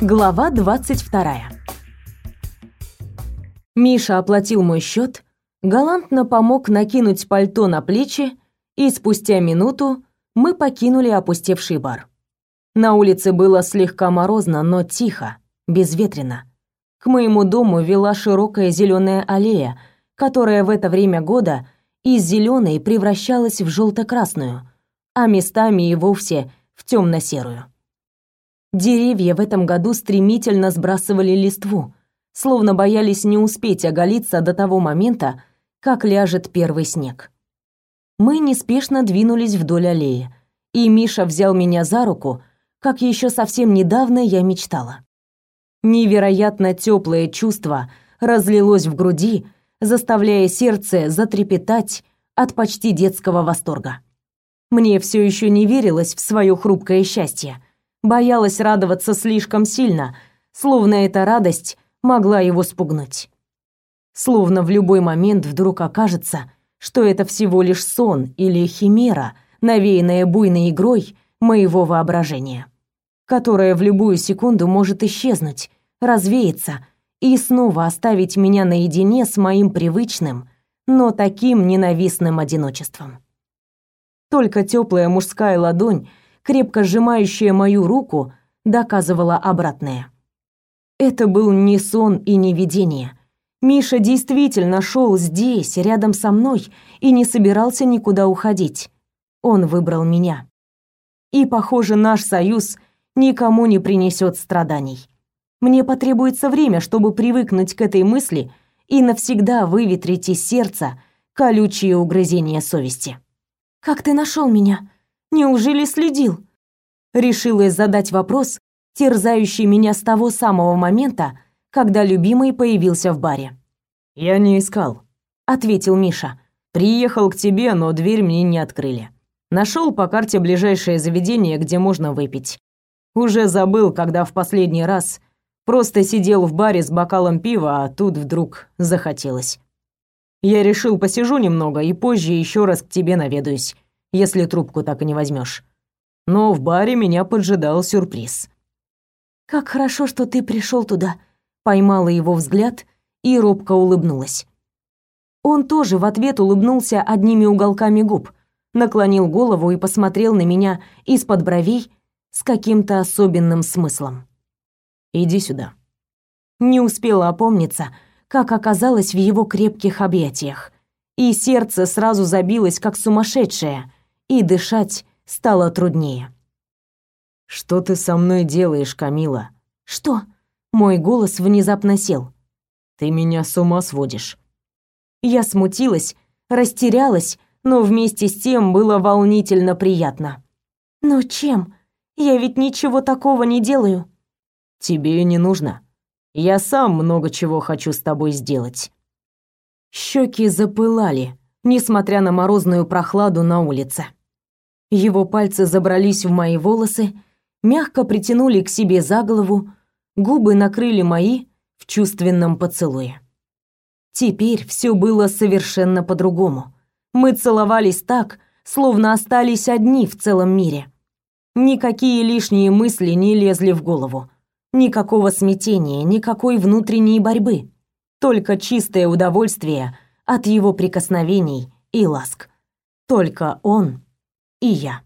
Глава 22. Миша оплатил мой счет, галантно помог накинуть пальто на плечи, и спустя минуту мы покинули опустевший бар. На улице было слегка морозно, но тихо, безветренно. К моему дому вела широкая зеленая аллея, которая в это время года из зеленой превращалась в желто-красную, а местами и вовсе в темно-серую. Деревья в этом году стремительно сбрасывали листву, словно боялись не успеть оголиться до того момента, как ляжет первый снег. Мы неспешно двинулись вдоль аллеи, и Миша взял меня за руку, как еще совсем недавно я мечтала. Невероятно теплое чувство разлилось в груди, заставляя сердце затрепетать от почти детского восторга. Мне все еще не верилось в свое хрупкое счастье, боялась радоваться слишком сильно, словно эта радость могла его спугнуть. Словно в любой момент вдруг окажется, что это всего лишь сон или химера, навеянная буйной игрой моего воображения, которая в любую секунду может исчезнуть, развеяться и снова оставить меня наедине с моим привычным, но таким ненавистным одиночеством. Только теплая мужская ладонь крепко сжимающая мою руку, доказывала обратное. Это был не сон и не видение. Миша действительно шел здесь, рядом со мной, и не собирался никуда уходить. Он выбрал меня. И, похоже, наш союз никому не принесет страданий. Мне потребуется время, чтобы привыкнуть к этой мысли и навсегда выветрить из сердца колючие угрызения совести. «Как ты нашел меня?» Неужели следил? Решилась задать вопрос, терзающий меня с того самого момента, когда любимый появился в баре. Я не искал, ответил Миша. Приехал к тебе, но дверь мне не открыли. Нашел по карте ближайшее заведение, где можно выпить. Уже забыл, когда в последний раз просто сидел в баре с бокалом пива, а тут вдруг захотелось. Я решил, посижу немного и позже еще раз к тебе наведаюсь если трубку так и не возьмешь. Но в баре меня поджидал сюрприз. Как хорошо, что ты пришел туда, поймала его взгляд и робко улыбнулась. Он тоже в ответ улыбнулся одними уголками губ, наклонил голову и посмотрел на меня из-под бровей с каким-то особенным смыслом. Иди сюда. Не успела опомниться, как оказалось в его крепких объятиях, и сердце сразу забилось как сумасшедшее, и дышать стало труднее. «Что ты со мной делаешь, Камила?» «Что?» Мой голос внезапно сел. «Ты меня с ума сводишь». Я смутилась, растерялась, но вместе с тем было волнительно приятно. «Но чем? Я ведь ничего такого не делаю». «Тебе не нужно. Я сам много чего хочу с тобой сделать». Щеки запылали, несмотря на морозную прохладу на улице. Его пальцы забрались в мои волосы, мягко притянули к себе за голову, губы накрыли мои в чувственном поцелуе. Теперь все было совершенно по-другому. Мы целовались так, словно остались одни в целом мире. Никакие лишние мысли не лезли в голову. Никакого смятения, никакой внутренней борьбы. Только чистое удовольствие от его прикосновений и ласк. Только он и я.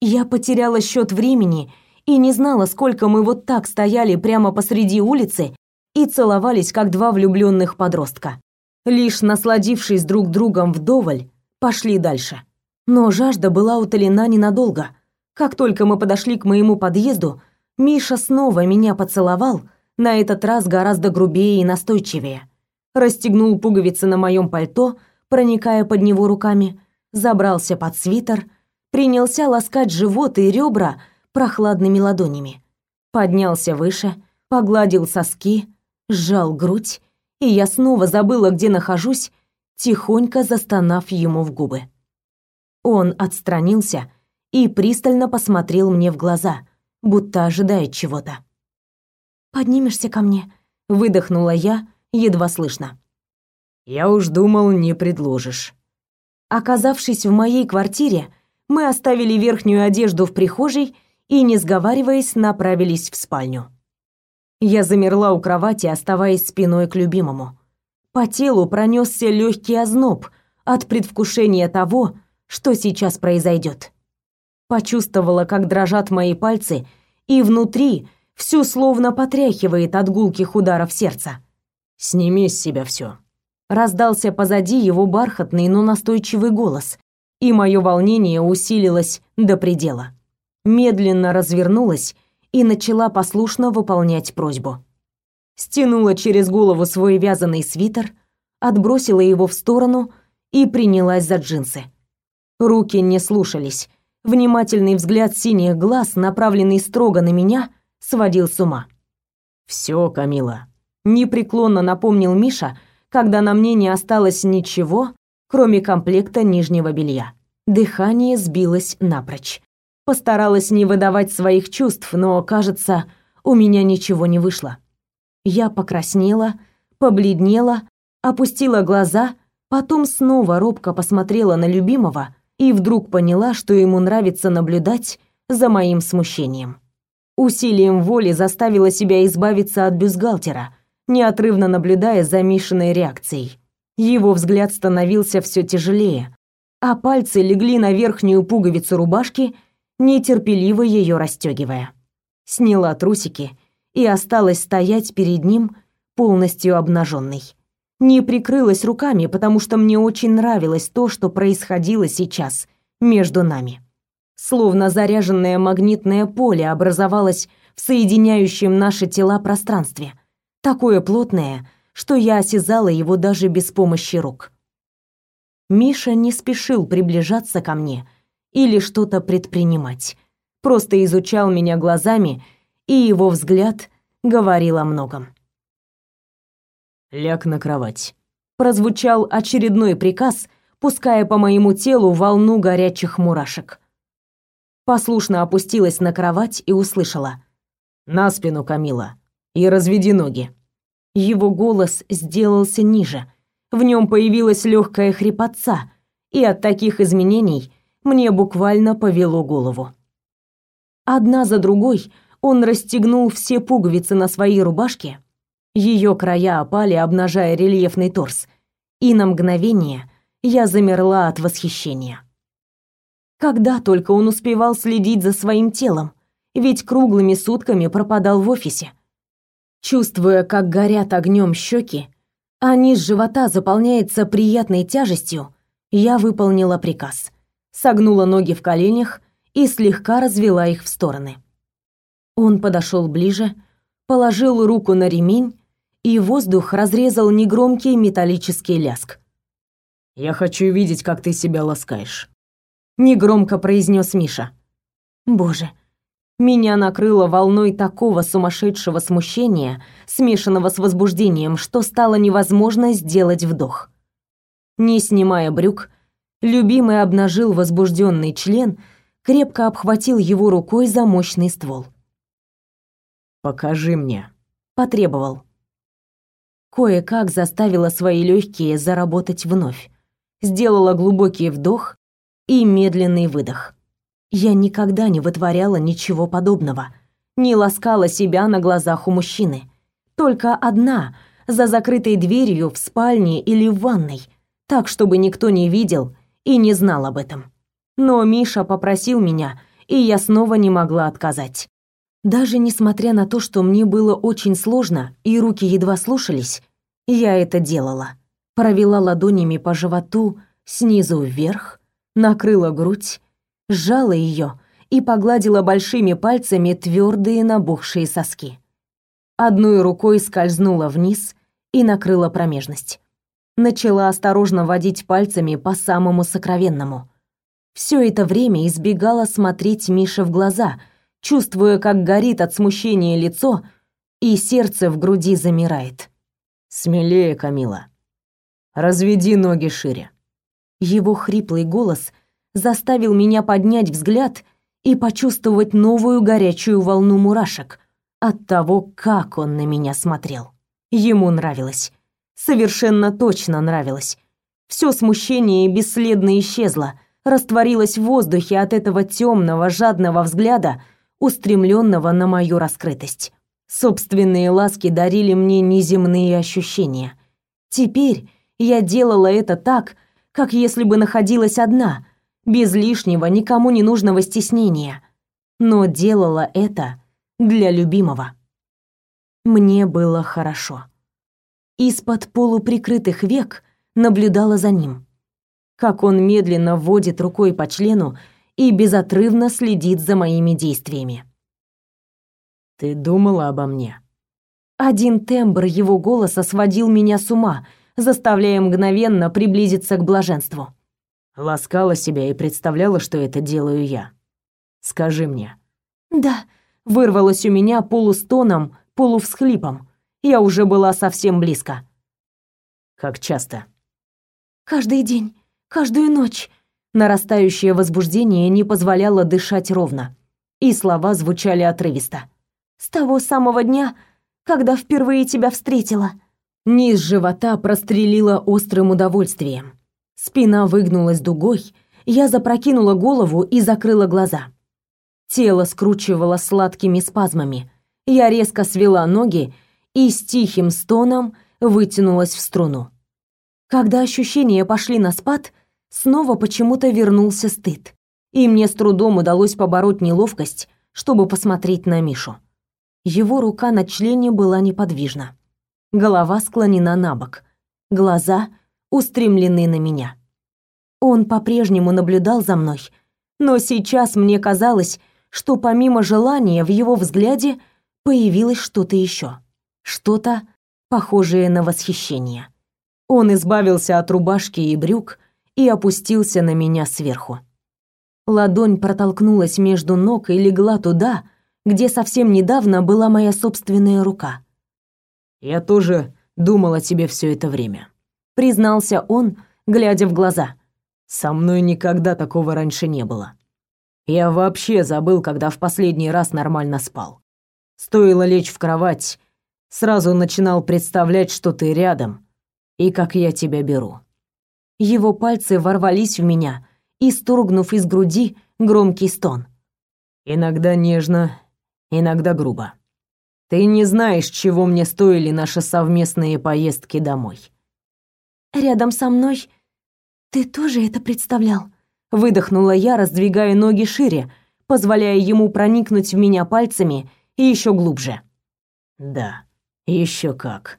Я потеряла счет времени и не знала, сколько мы вот так стояли прямо посреди улицы и целовались, как два влюбленных подростка. Лишь насладившись друг другом вдоволь, пошли дальше. Но жажда была утолена ненадолго. Как только мы подошли к моему подъезду, Миша снова меня поцеловал, на этот раз гораздо грубее и настойчивее. Расстегнул пуговицы на моем пальто, проникая под него руками, забрался под свитер, принялся ласкать живот и ребра прохладными ладонями. Поднялся выше, погладил соски, сжал грудь, и я снова забыла, где нахожусь, тихонько застонав ему в губы. Он отстранился и пристально посмотрел мне в глаза, будто ожидает чего-то. «Поднимешься ко мне?» — выдохнула я, едва слышно. «Я уж думал, не предложишь». Оказавшись в моей квартире, мы оставили верхнюю одежду в прихожей и, не сговариваясь, направились в спальню. Я замерла у кровати, оставаясь спиной к любимому. По телу пронесся легкий озноб от предвкушения того, что сейчас произойдет. Почувствовала, как дрожат мои пальцы, и внутри всю словно потряхивает от гулких ударов сердца. «Сними с себя все. Раздался позади его бархатный, но настойчивый голос, и мое волнение усилилось до предела. Медленно развернулась и начала послушно выполнять просьбу. Стянула через голову свой вязаный свитер, отбросила его в сторону и принялась за джинсы. Руки не слушались. Внимательный взгляд синих глаз, направленный строго на меня, сводил с ума. «Все, Камила», — непреклонно напомнил Миша, когда на мне не осталось ничего, кроме комплекта нижнего белья. Дыхание сбилось напрочь. Постаралась не выдавать своих чувств, но, кажется, у меня ничего не вышло. Я покраснела, побледнела, опустила глаза, потом снова робко посмотрела на любимого и вдруг поняла, что ему нравится наблюдать за моим смущением. Усилием воли заставила себя избавиться от бюстгальтера, неотрывно наблюдая за Мишиной реакцией. Его взгляд становился все тяжелее, а пальцы легли на верхнюю пуговицу рубашки, нетерпеливо ее расстегивая. Сняла трусики и осталась стоять перед ним полностью обнаженной. Не прикрылась руками, потому что мне очень нравилось то, что происходило сейчас между нами словно заряженное магнитное поле образовалось в соединяющем наши тела пространстве, такое плотное, что я осязала его даже без помощи рук. Миша не спешил приближаться ко мне или что-то предпринимать. Просто изучал меня глазами, и его взгляд говорил о многом. «Ляг на кровать», — прозвучал очередной приказ, пуская по моему телу волну горячих мурашек. Послушно опустилась на кровать и услышала. «На спину, Камила, и разведи ноги». Его голос сделался ниже. В нем появилась легкая хрипотца, и от таких изменений мне буквально повело голову. Одна за другой он расстегнул все пуговицы на своей рубашке, ее края опали, обнажая рельефный торс, и на мгновение я замерла от восхищения. Когда только он успевал следить за своим телом, ведь круглыми сутками пропадал в офисе. Чувствуя, как горят огнем щеки, а низ живота заполняется приятной тяжестью, я выполнила приказ. Согнула ноги в коленях и слегка развела их в стороны. Он подошел ближе, положил руку на ремень, и воздух разрезал негромкий металлический ляск. «Я хочу видеть, как ты себя ласкаешь» негромко произнес Миша. Боже, меня накрыло волной такого сумасшедшего смущения, смешанного с возбуждением, что стало невозможно сделать вдох. Не снимая брюк, любимый обнажил возбужденный член, крепко обхватил его рукой за мощный ствол. «Покажи мне», — потребовал. Кое-как заставила свои легкие заработать вновь. Сделала глубокий вдох и медленный выдох. Я никогда не вытворяла ничего подобного, не ласкала себя на глазах у мужчины. Только одна, за закрытой дверью в спальне или в ванной, так чтобы никто не видел и не знал об этом. Но Миша попросил меня, и я снова не могла отказать. Даже несмотря на то, что мне было очень сложно и руки едва слушались, я это делала. Провела ладонями по животу снизу вверх, накрыла грудь, сжала ее и погладила большими пальцами твердые набухшие соски. Одной рукой скользнула вниз и накрыла промежность. Начала осторожно водить пальцами по самому сокровенному. Все это время избегала смотреть Мише в глаза, чувствуя, как горит от смущения лицо, и сердце в груди замирает. «Смелее, Камила. Разведи ноги шире. Его хриплый голос заставил меня поднять взгляд и почувствовать новую горячую волну мурашек от того, как он на меня смотрел. Ему нравилось. Совершенно точно нравилось. Все смущение бесследно исчезло, растворилось в воздухе от этого темного, жадного взгляда, устремленного на мою раскрытость. Собственные ласки дарили мне неземные ощущения. Теперь я делала это так, как если бы находилась одна, без лишнего, никому не нужного стеснения. Но делала это для любимого. Мне было хорошо. Из-под полуприкрытых век наблюдала за ним. Как он медленно вводит рукой по члену и безотрывно следит за моими действиями. «Ты думала обо мне?» Один тембр его голоса сводил меня с ума, заставляя мгновенно приблизиться к блаженству. Ласкала себя и представляла, что это делаю я. Скажи мне. Да, вырвалось у меня полустоном, полувсхлипом. Я уже была совсем близко. Как часто? Каждый день, каждую ночь. Нарастающее возбуждение не позволяло дышать ровно, и слова звучали отрывисто. С того самого дня, когда впервые тебя встретила. Низ живота прострелило острым удовольствием. Спина выгнулась дугой, я запрокинула голову и закрыла глаза. Тело скручивало сладкими спазмами. Я резко свела ноги и с тихим стоном вытянулась в струну. Когда ощущения пошли на спад, снова почему-то вернулся стыд, и мне с трудом удалось побороть неловкость, чтобы посмотреть на Мишу. Его рука на члене была неподвижна. Голова склонена на бок, глаза устремлены на меня. Он по-прежнему наблюдал за мной, но сейчас мне казалось, что помимо желания в его взгляде появилось что-то еще, что-то похожее на восхищение. Он избавился от рубашки и брюк и опустился на меня сверху. Ладонь протолкнулась между ног и легла туда, где совсем недавно была моя собственная рука. Я тоже думал о тебе все это время, признался он, глядя в глаза. Со мной никогда такого раньше не было. Я вообще забыл, когда в последний раз нормально спал. Стоило лечь в кровать, сразу начинал представлять, что ты рядом и как я тебя беру. Его пальцы ворвались в меня, исторгнув из груди громкий стон. Иногда нежно, иногда грубо. Ты не знаешь, чего мне стоили наши совместные поездки домой. Рядом со мной ты тоже это представлял? Выдохнула я, раздвигая ноги шире, позволяя ему проникнуть в меня пальцами и еще глубже. Да, еще как.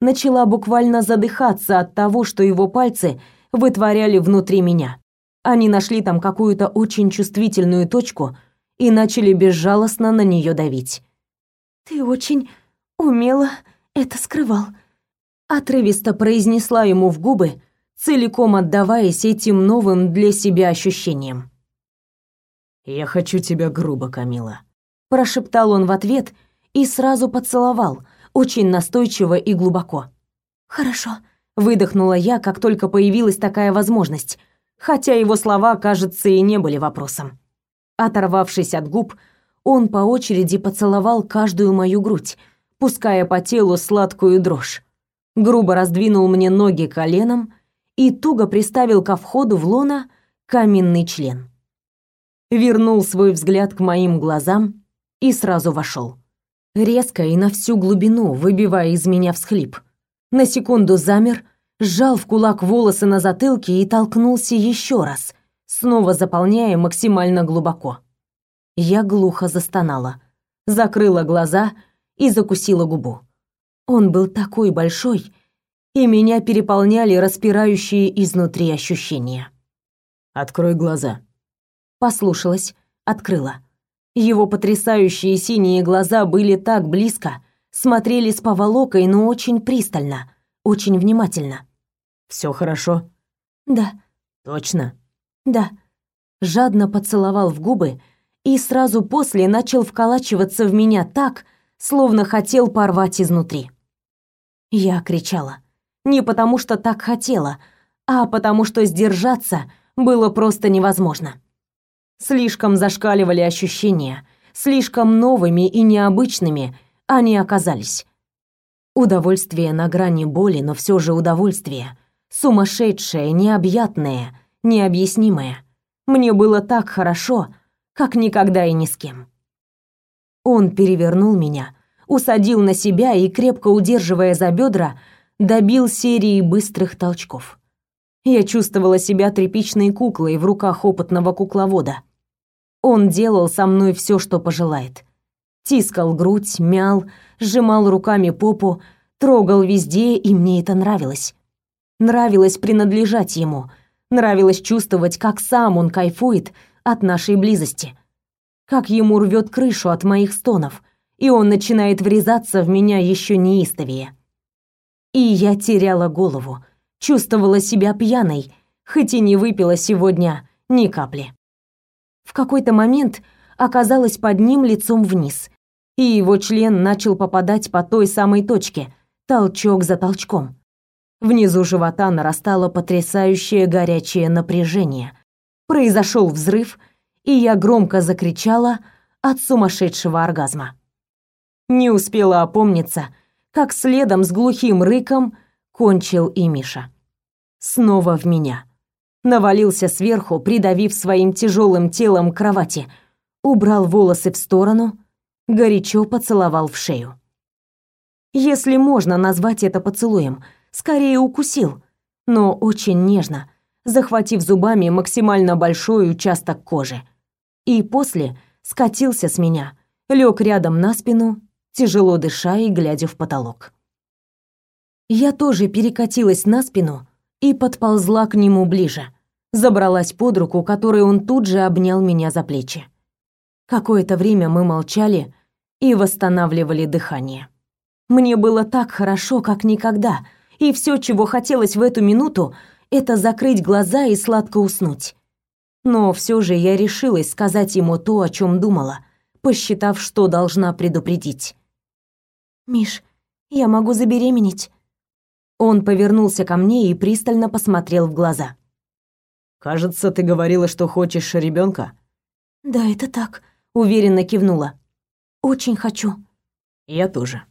Начала буквально задыхаться от того, что его пальцы вытворяли внутри меня. Они нашли там какую-то очень чувствительную точку и начали безжалостно на нее давить. «Ты очень умело это скрывал», — отрывисто произнесла ему в губы, целиком отдаваясь этим новым для себя ощущениям. «Я хочу тебя грубо, Камила», — прошептал он в ответ и сразу поцеловал, очень настойчиво и глубоко. «Хорошо», — выдохнула я, как только появилась такая возможность, хотя его слова, кажется, и не были вопросом. Оторвавшись от губ, он по очереди поцеловал каждую мою грудь, пуская по телу сладкую дрожь. Грубо раздвинул мне ноги коленом и туго приставил ко входу в лона каменный член. Вернул свой взгляд к моим глазам и сразу вошел. Резко и на всю глубину, выбивая из меня всхлип. На секунду замер, сжал в кулак волосы на затылке и толкнулся еще раз, снова заполняя максимально глубоко. Я глухо застонала, закрыла глаза и закусила губу. Он был такой большой, и меня переполняли распирающие изнутри ощущения. «Открой глаза». Послушалась, открыла. Его потрясающие синие глаза были так близко, смотрели с поволокой, но очень пристально, очень внимательно. «Все хорошо?» «Да». «Точно?» «Да». Жадно поцеловал в губы, и сразу после начал вколачиваться в меня так, словно хотел порвать изнутри. Я кричала. Не потому что так хотела, а потому что сдержаться было просто невозможно. Слишком зашкаливали ощущения, слишком новыми и необычными они оказались. Удовольствие на грани боли, но все же удовольствие. Сумасшедшее, необъятное, необъяснимое. Мне было так хорошо, как никогда и ни с кем. Он перевернул меня, усадил на себя и, крепко удерживая за бедра, добил серии быстрых толчков. Я чувствовала себя тряпичной куклой в руках опытного кукловода. Он делал со мной все, что пожелает. Тискал грудь, мял, сжимал руками попу, трогал везде, и мне это нравилось. Нравилось принадлежать ему, нравилось чувствовать, как сам он кайфует от нашей близости. Как ему рвет крышу от моих стонов, и он начинает врезаться в меня еще неистовее. И я теряла голову, чувствовала себя пьяной, хоть и не выпила сегодня ни капли. В какой-то момент оказалась под ним лицом вниз, и его член начал попадать по той самой точке, толчок за толчком. Внизу живота нарастало потрясающее горячее напряжение. Произошел взрыв, и я громко закричала от сумасшедшего оргазма. Не успела опомниться, как следом с глухим рыком кончил и Миша. Снова в меня. Навалился сверху, придавив своим тяжелым телом к кровати, убрал волосы в сторону, горячо поцеловал в шею. Если можно назвать это поцелуем, скорее укусил, но очень нежно, захватив зубами максимально большой участок кожи. И после скатился с меня, лег рядом на спину, тяжело дыша и глядя в потолок. Я тоже перекатилась на спину и подползла к нему ближе, забралась под руку, которой он тут же обнял меня за плечи. Какое-то время мы молчали и восстанавливали дыхание. Мне было так хорошо, как никогда, и все, чего хотелось в эту минуту, это закрыть глаза и сладко уснуть. Но все же я решилась сказать ему то, о чем думала, посчитав, что должна предупредить. «Миш, я могу забеременеть?» Он повернулся ко мне и пристально посмотрел в глаза. «Кажется, ты говорила, что хочешь ребенка. «Да, это так», — уверенно кивнула. «Очень хочу». «Я тоже».